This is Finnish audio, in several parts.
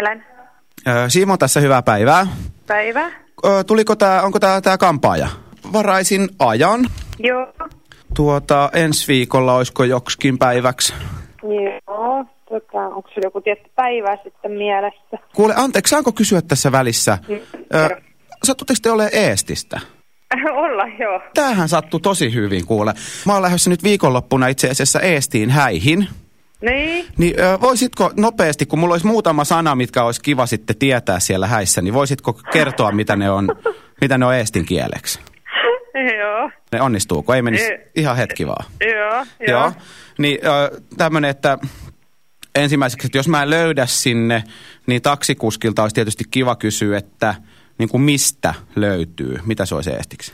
Helen. Simo tässä, hyvää päivää. Päivä. Ö, Tuliko tää, onko tää, tää kampaaja? Varaisin ajan. Joo. Tuota, ensi viikolla olisiko joksikin päiväksi? Joo. Tota, onko sulla joku tietty päivä sitten mielessä? Kuule, anteeksi, saanko kysyä tässä välissä? Mm, Ö. Sattutteko te ole Eestistä? Olla, joo. Tämähän sattui tosi hyvin, kuule. Mä oon lähdössä nyt viikonloppuna itse asiassa Eestiin häihin. Niin. Niin ö, voisitko nopeasti, kun mulla olisi muutama sana, mitkä olisi kiva sitten tietää siellä häissä, niin voisitko kertoa, mitä ne on, mitä ne on eestin kieleksi? Joo. Ne onnistuuko? Ei menisi Ei. ihan hetki vaan. Joo. Joo. Niin tämmöinen, että ensimmäiseksi, että jos mä en löydä sinne, niin taksikuskilta olisi tietysti kiva kysyä, että niin kuin mistä löytyy? Mitä se olisi eestiksi?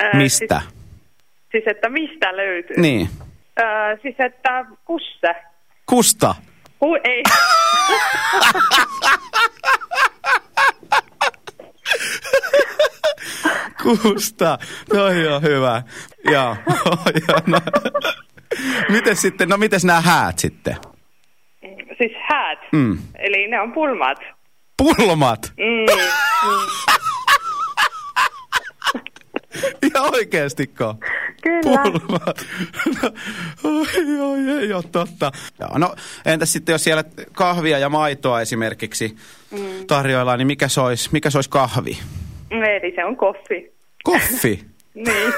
Ää, Mistä? Siis, siis, että mistä löytyy? Niin. Ää, siis, että kussa. Kusta. Hu, ei. Kusta. Toi on hyvä. Joo. Joo, no. Miten sitten, no mites nämä häät sitten? siis häät. Mm. Eli ne on pulmat. Pulmat. Mm. Ihan oikeestiko? Kyllä. Oi, oi, ei ole totta. Joo, no entäs sitten jos siellä kahvia ja maitoa esimerkiksi mm. tarjoillaan, niin mikä se olisi, mikä se olisi kahvi? Eli se on koffi. Koffi. Niin.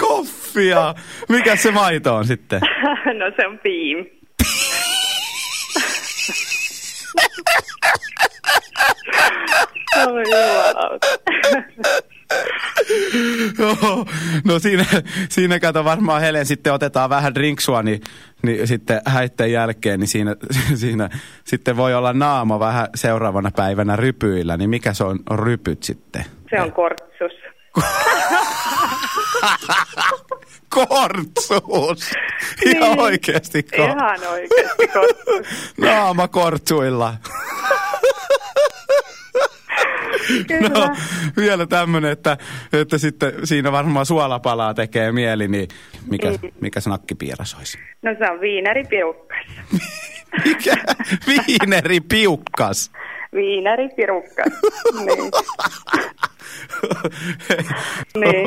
Koffia. Mikä se maito on sitten? no se on piim. Jumalauta. Joo, no siinä, siinä kato varmaan Helen sitten otetaan vähän drinksua, niin, niin sitten häitten jälkeen, niin siinä, siinä sitten voi olla naama vähän seuraavana päivänä rypyillä, niin mikä se on, rypyt sitten? Se on kortsus. Kortsuus! Ihan Niin. oikeasti Ihan oikeasti kortsus. Naama kortsuilla. Kyllä. No, vielä tämmönen, että, että sitten siinä varmaan suolapalaa tekee mieli, niin mikä, mikä se nakkipiiras olisi? No se on viinäripirukkas. Mikä? Viineri piukkas. Viinäripirukkas. Niin. Niin.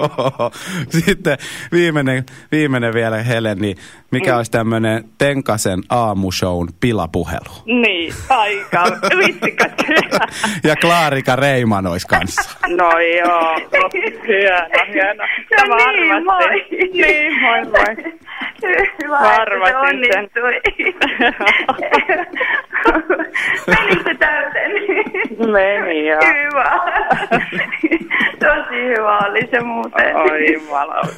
Sitten viimeinen, viimeinen vielä Helen, niin mikä Mm. olisi tämmöinen Tenkasen aamushown pilapuhelu? Niin, aika. Vitsikäs. Ja Klaarika Reiman olisi kanssa. No joo, hieno, hieno. No Tämä niin, moi. Niin, moi moi. Hyvä, Arvasin että se sen. onnistui. Menikö täyteen? Meni joo. Hyvä. Tosi hyvä oli se muuten. Oi jumalauta.